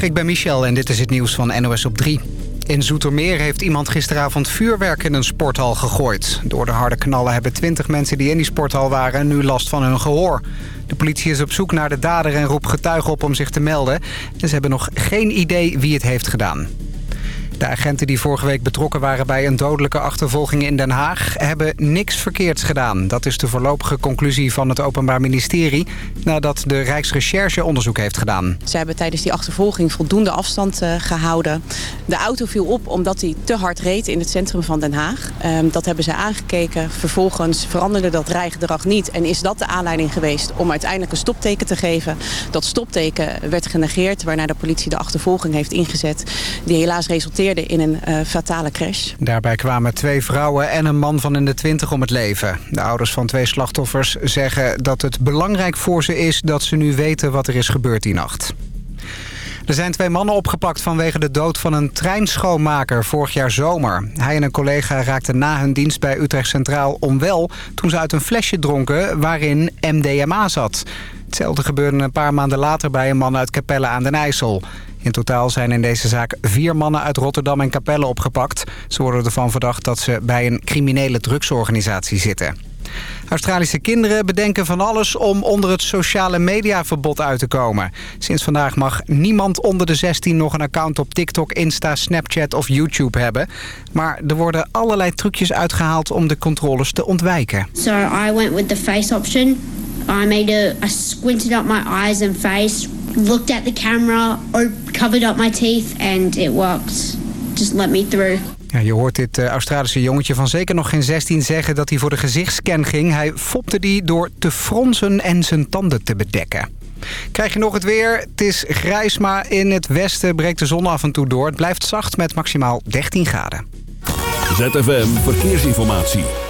Ik ben Michel en dit is het nieuws van NOS op 3. In Zoetermeer heeft iemand gisteravond vuurwerk in een sporthal gegooid. Door de harde knallen hebben 20 mensen die in die sporthal waren nu last van hun gehoor. De politie is op zoek naar de dader en roept getuigen op om zich te melden. En ze hebben nog geen idee wie het heeft gedaan. De agenten die vorige week betrokken waren bij een dodelijke achtervolging in Den Haag... hebben niks verkeerds gedaan. Dat is de voorlopige conclusie van het Openbaar Ministerie... nadat de Rijksrecherche onderzoek heeft gedaan. Ze hebben tijdens die achtervolging voldoende afstand uh, gehouden. De auto viel op omdat hij te hard reed in het centrum van Den Haag. Um, dat hebben ze aangekeken. Vervolgens veranderde dat rijgedrag niet. En is dat de aanleiding geweest om uiteindelijk een stopteken te geven. Dat stopteken werd genegeerd, waarna de politie de achtervolging heeft ingezet... die helaas resulteerde in een uh, fatale crash. Daarbij kwamen twee vrouwen en een man van in de twintig om het leven. De ouders van twee slachtoffers zeggen dat het belangrijk voor ze is... dat ze nu weten wat er is gebeurd die nacht. Er zijn twee mannen opgepakt vanwege de dood van een treinschoonmaker vorig jaar zomer. Hij en een collega raakten na hun dienst bij Utrecht Centraal onwel... toen ze uit een flesje dronken waarin MDMA zat. Hetzelfde gebeurde een paar maanden later bij een man uit Capelle aan den IJssel. In totaal zijn in deze zaak vier mannen uit Rotterdam en Capelle opgepakt. Ze worden ervan verdacht dat ze bij een criminele drugsorganisatie zitten. Australische kinderen bedenken van alles om onder het sociale mediaverbod uit te komen. Sinds vandaag mag niemand onder de 16 nog een account op TikTok, Insta, Snapchat of YouTube hebben. Maar er worden allerlei trucjes uitgehaald om de controles te ontwijken. So I went with the face option. I made a, I squinted up my eyes and face, looked at the camera, covered up my teeth and it worked. Just let me through. Ja, je hoort dit uh, Australische jongetje van zeker nog geen 16 zeggen dat hij voor de gezichtsscan ging. Hij fopte die door te fronsen en zijn tanden te bedekken. Krijg je nog het weer? Het is grijs, maar in het westen breekt de zon af en toe door. Het blijft zacht met maximaal 13 graden. ZFM Verkeersinformatie.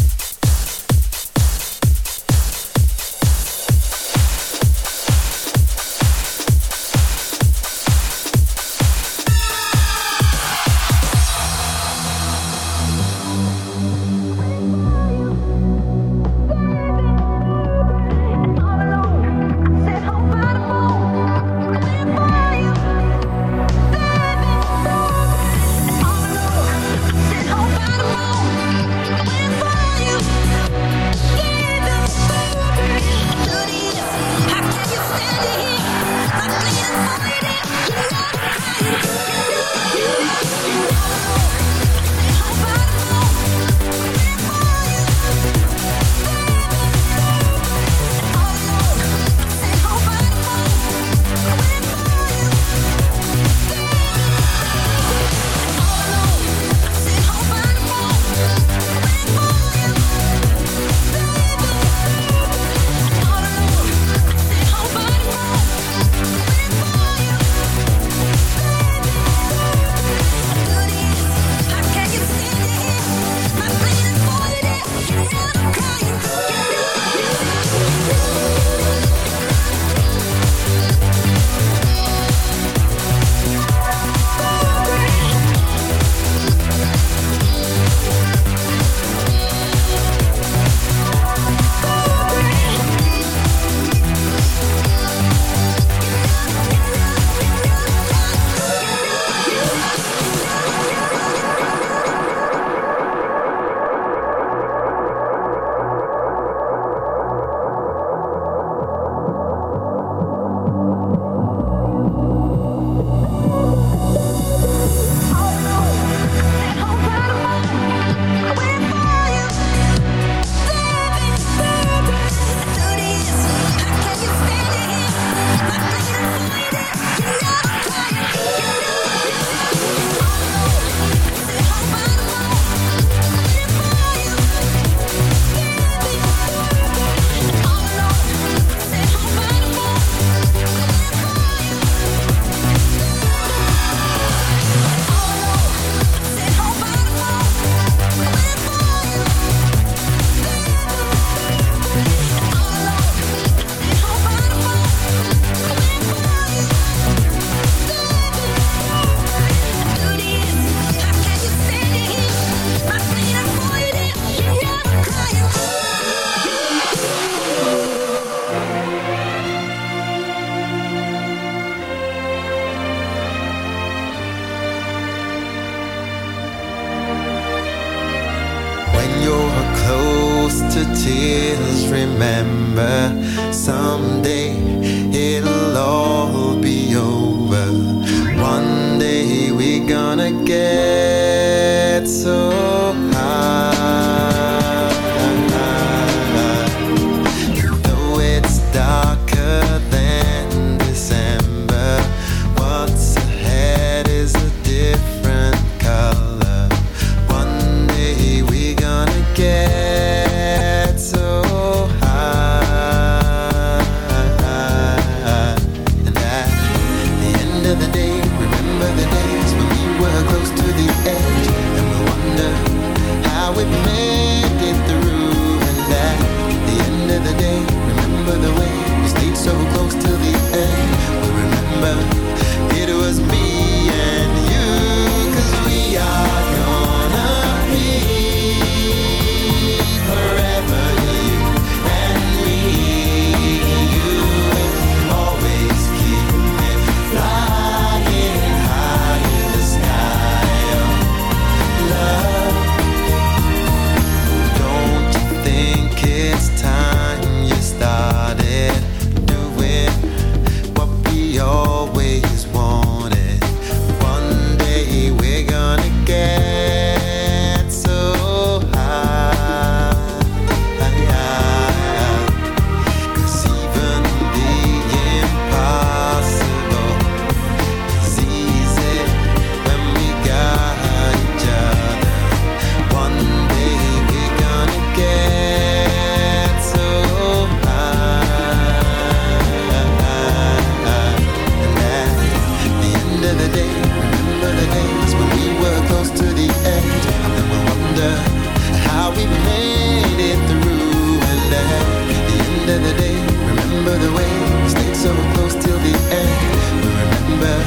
away, stayed so close till the end. But remember,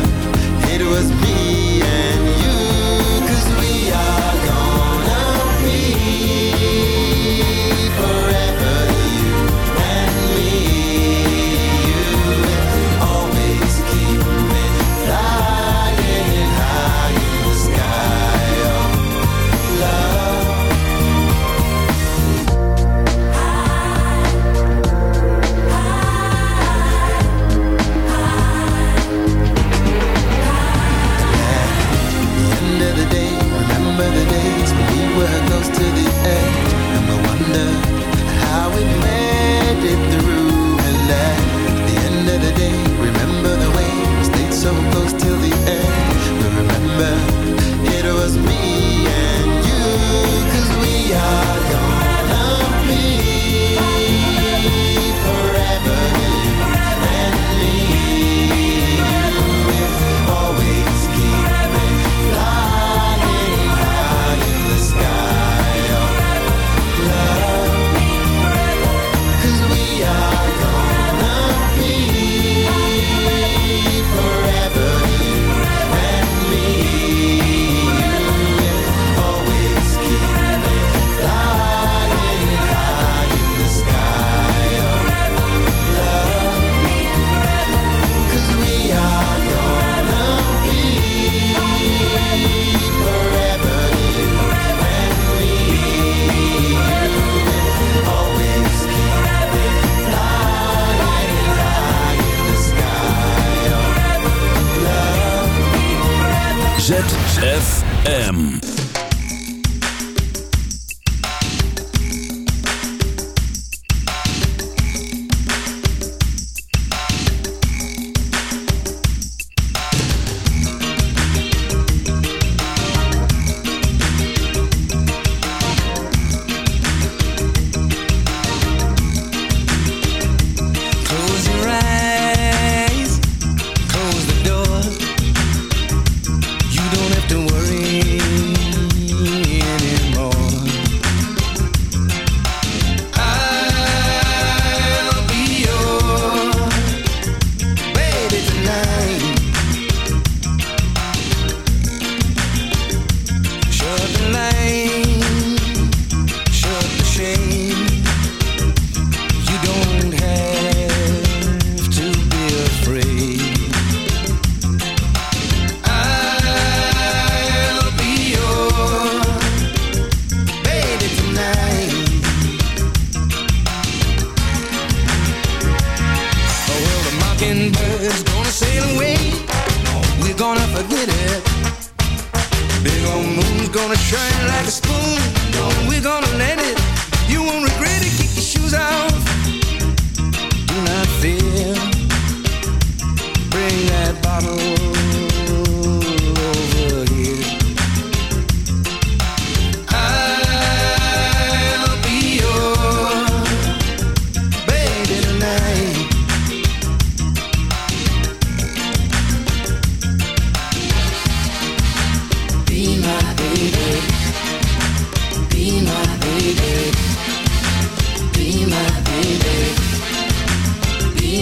it was me and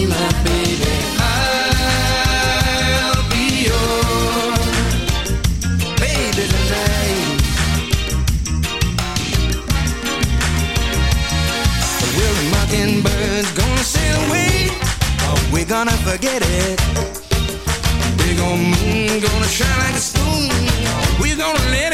We're mucking birds, gonna say, We're gonna forget it. Big old moon gonna shine like a spoon. We're gonna let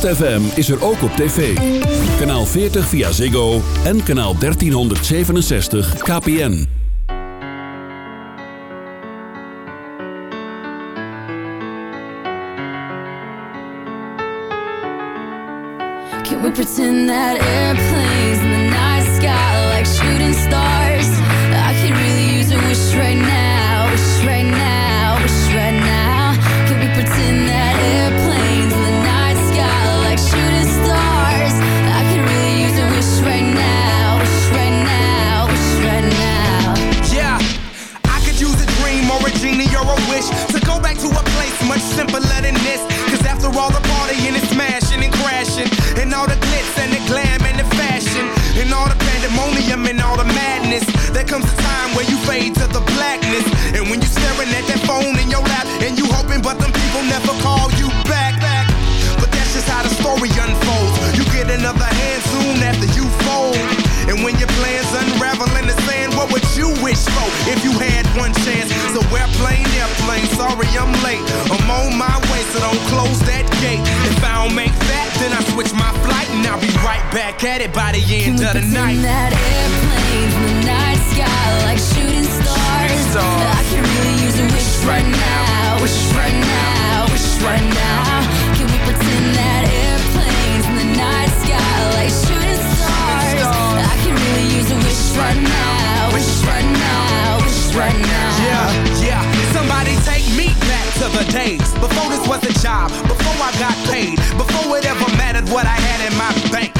ZFM is er ook op tv. Kanaal 40 via Ziggo en kanaal 1367 KPN. Can we pretend that airplanes back at it by the end of the night. that airplanes in the night sky like shooting stars. stars. I can really use a wish right now, wish right now, wish right now. Can we pretend that airplanes in the night sky like shooting stars? I can really use a wish right now, wish right now, wish right now. Yeah, yeah. Somebody take me back to the days before this was a job, before I got paid, before it ever mattered what I had in my bank.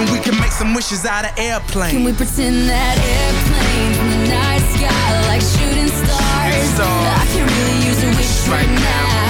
I'm we can make some wishes out of airplanes. Can we pretend that airplane in the night sky like shooting stars? stars. I can really use a wish right now, wish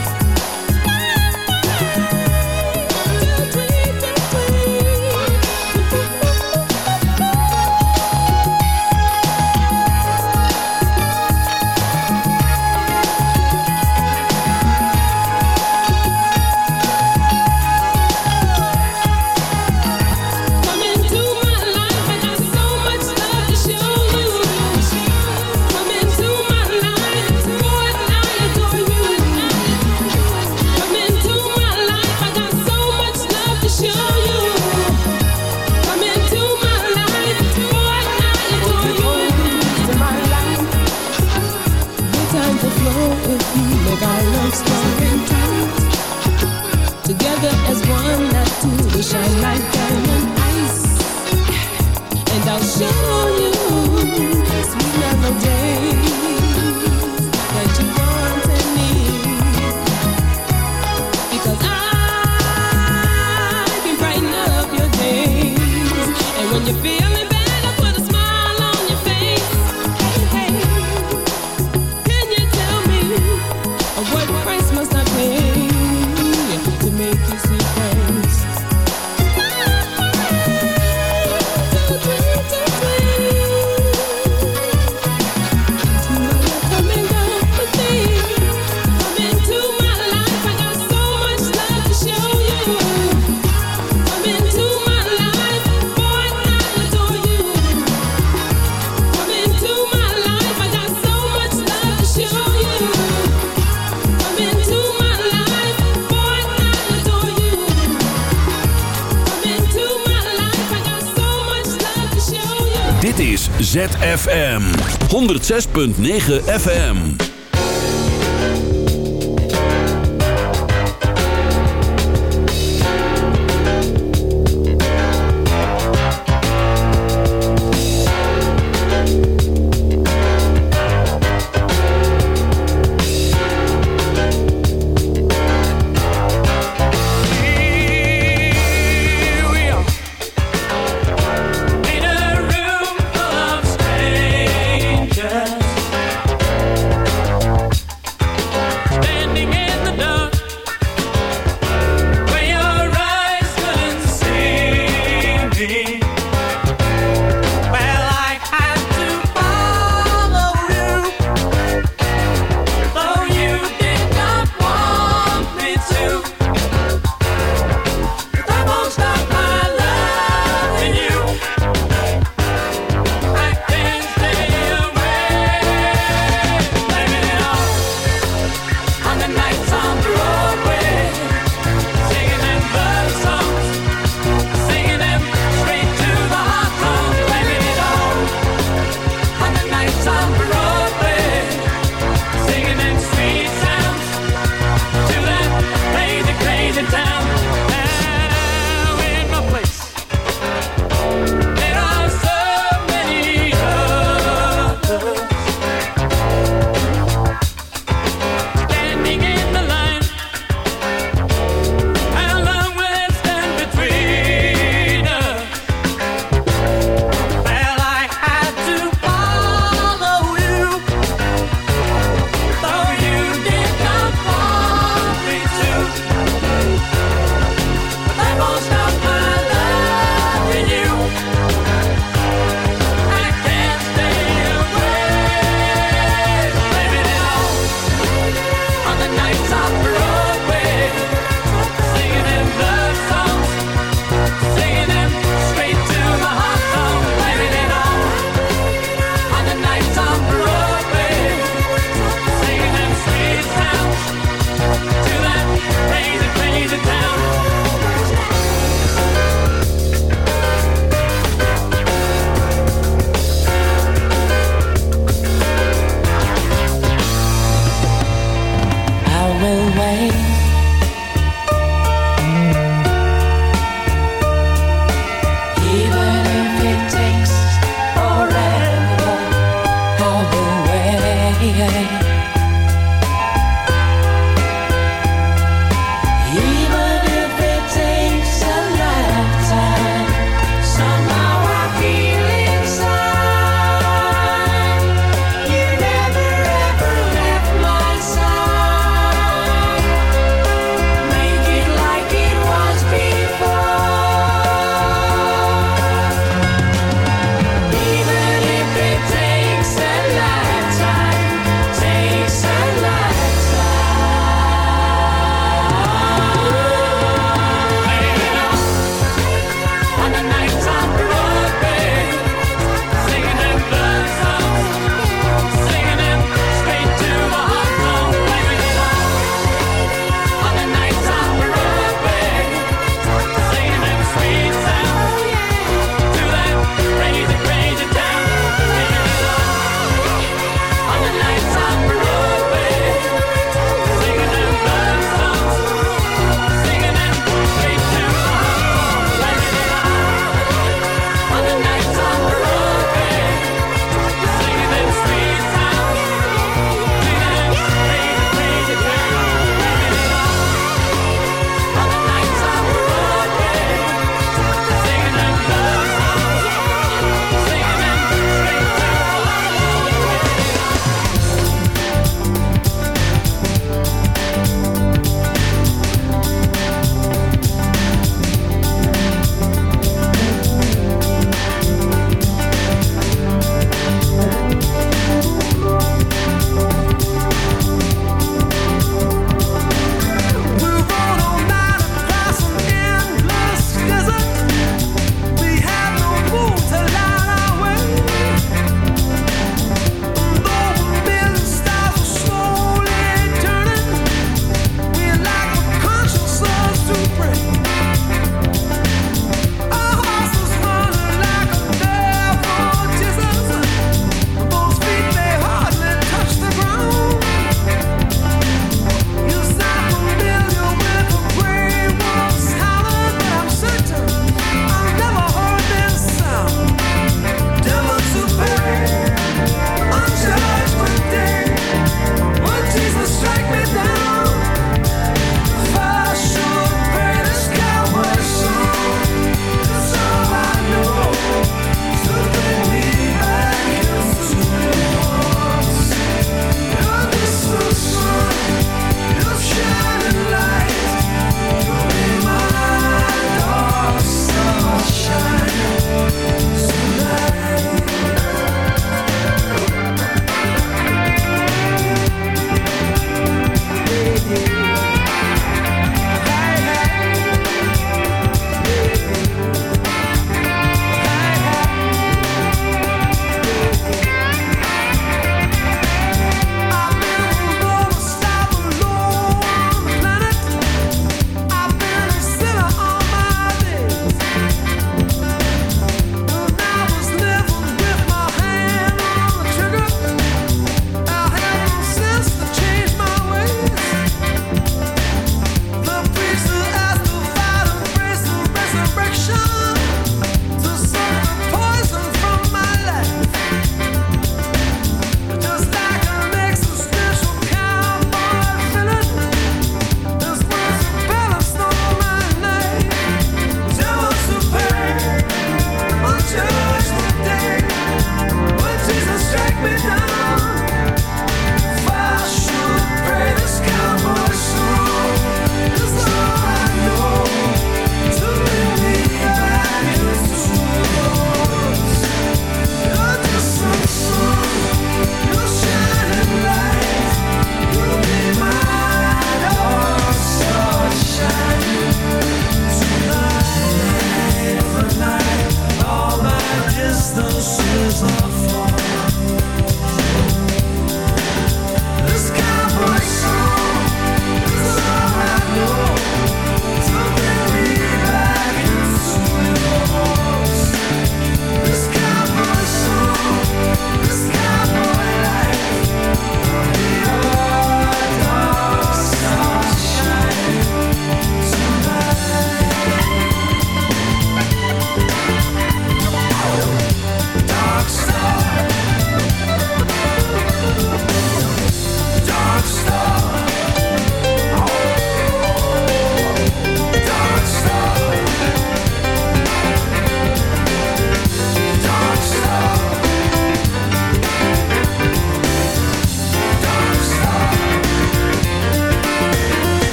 ZFM 106.9 FM.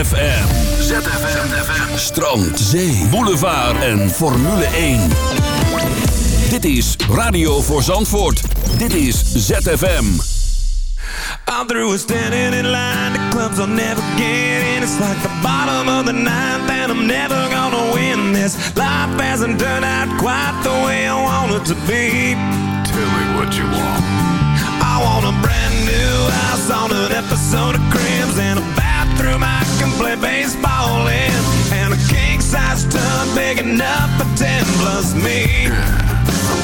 ZFM. ZFM. Strand, zee, boulevard en Formule 1. Dit is Radio voor Zandvoort. Dit is ZFM. Through with standing in line. The clubs I'll never get in. It's like the bottom of the ninth, and I'm never gonna win this. Life hasn't turned out quite the way I want it to be. Tell me what you want. I want a brand new house on an episode of Cribs and a bathroom play baseball in, and a king size tub big enough for ten plus me.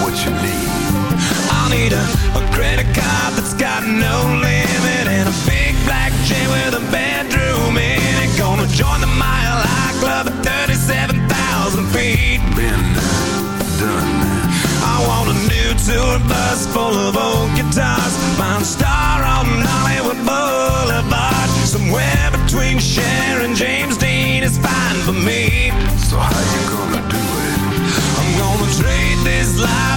what you need? I'll need a, a credit card that's got no limit and a big black chain with a bedroom in it. Gonna join the Mile High Club at 37,000 feet. Been done. I want a new tour bus full of old guitars. Mine star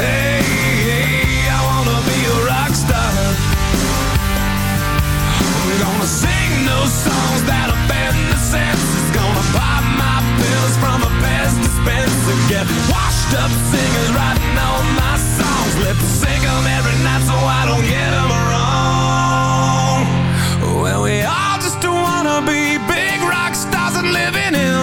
hey, I wanna be a rock star. I'm gonna sing those songs that offend the. Gonna my pills from a best dispenser. Get washed up singers writing all my songs. 'em every night so I don't wrong. Well, we all just wanna be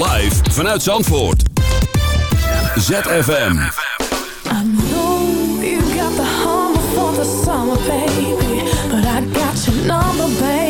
Live vanuit Zandvoort. ZFM. I know you got the humble for the summer, baby. But I got your number, baby.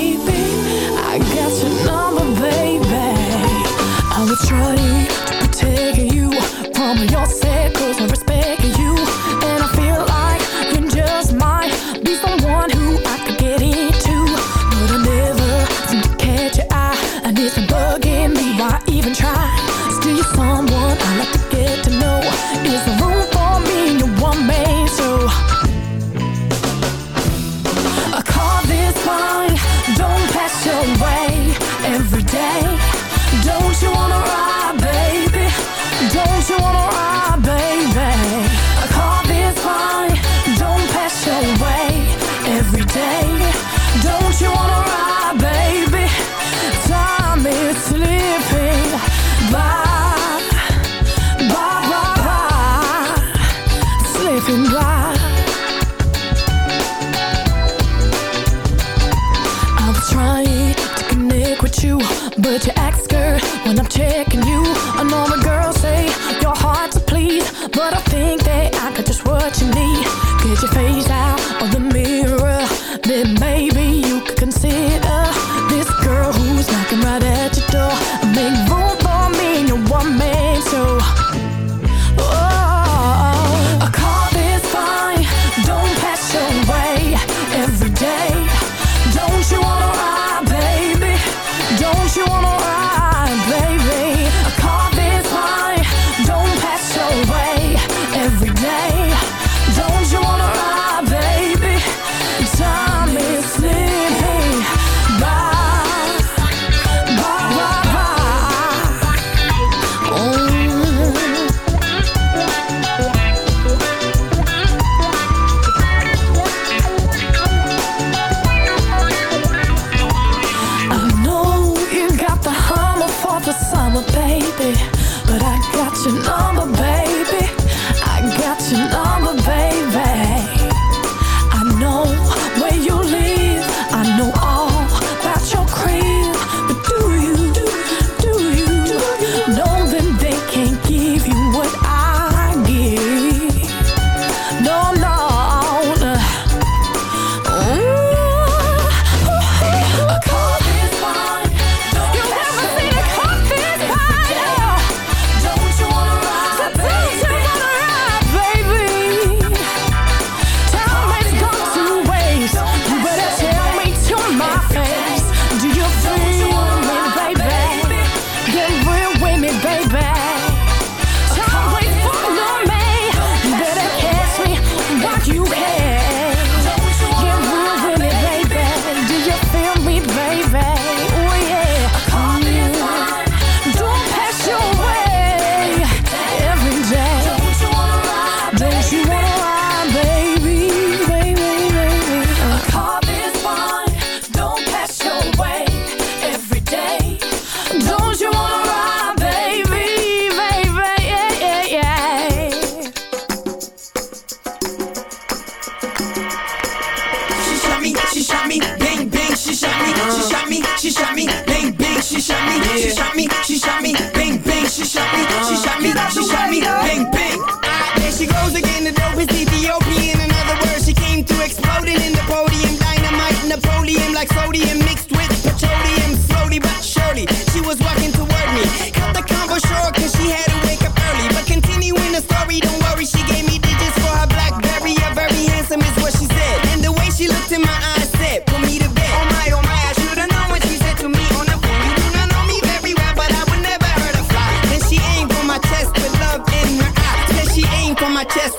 shot me, she shot me, bang bang, she shot me, she shot me, she shot me, bang bang. Ah, there she goes again, the dope is Ethiopian. In other words, she came to exploding in the pole.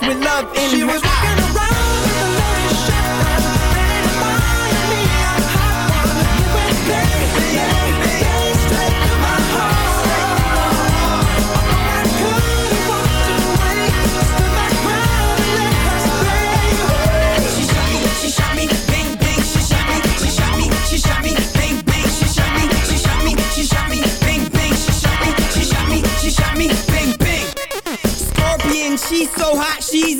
with love in she her.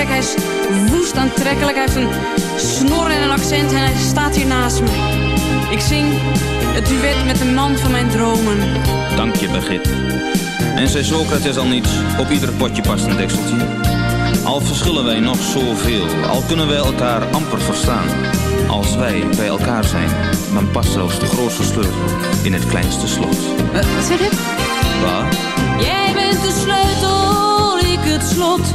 sterk, hij is woest aantrekkelijk. Hij heeft een snor en een accent en hij staat hier naast me. Ik zing het duet met de man van mijn dromen. Dank je, Begit. En zei Socrates al niets, op ieder potje past een dekseltje. Al verschillen wij nog zoveel, al kunnen wij elkaar amper verstaan. Als wij bij elkaar zijn, dan past zelfs de grootste sleutel in het kleinste slot. Eh, wat zeg je? Waar? Jij bent de sleutel, ik het slot.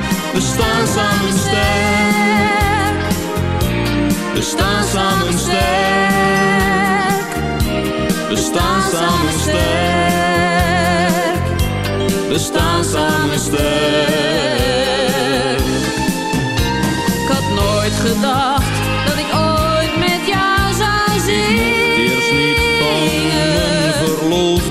We staan samen sterk. We staan samen sterk. We staan samen sterk. We staan samen sterk. Ik had nooit gedacht dat ik ooit met jou zou zingen. Eerst niet van mijn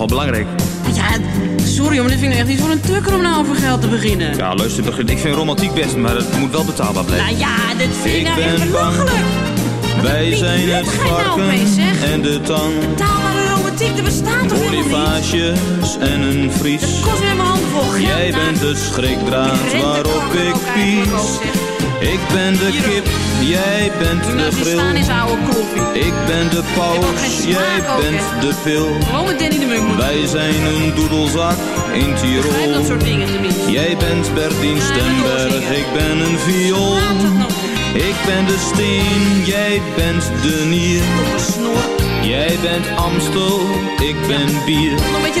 Nou, wel belangrijk. Ja, sorry, maar dit vind ik echt niet voor een tukker om nou over geld te beginnen. Ja, luister, begin- ik vind romantiek best, maar het moet wel betaalbaar blijven. Nou ja, dit vind ik Ik nou echt belachelijk. Wij zijn het nou varken zeggen? en de tang. Betaalbare romantiek, er bestaat toch helemaal niet? En een vries. Kost weer mijn hand vol geld. Jij nou. bent de schrikdraad waarop ik pies. Ik ben de kip, jij bent de Nou, die staan grill. is oude koffie. Ik ben de paus, smaak jij ook, bent de pil. Gewoon met Danny de Munk moeten. Wij zijn een doedelzak in dat Tirol. soort dingen tenminste. Jij bent Bertien Ja, Stemberg, ik ben een viool. Ik ben de steen, jij bent de nier. Jij bent Amstel, ik ben bier. Een beetje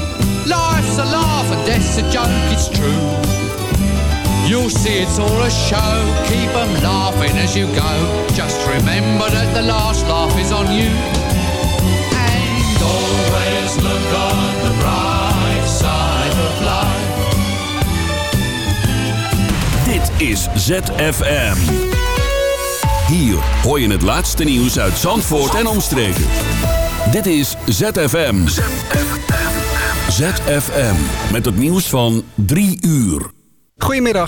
Life's a laugh and death's a joke, it's true. You'll see it's all a show, keep 'em laughing as you go. Just remember that the last laugh is on you. And always look on the bright side of life. Dit is ZFM. Hier hoor je het laatste nieuws uit Zandvoort en omstreken. Dit is ZFM. ZFM. Met het nieuws van 3 uur. Goedemiddag.